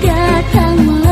歌唱。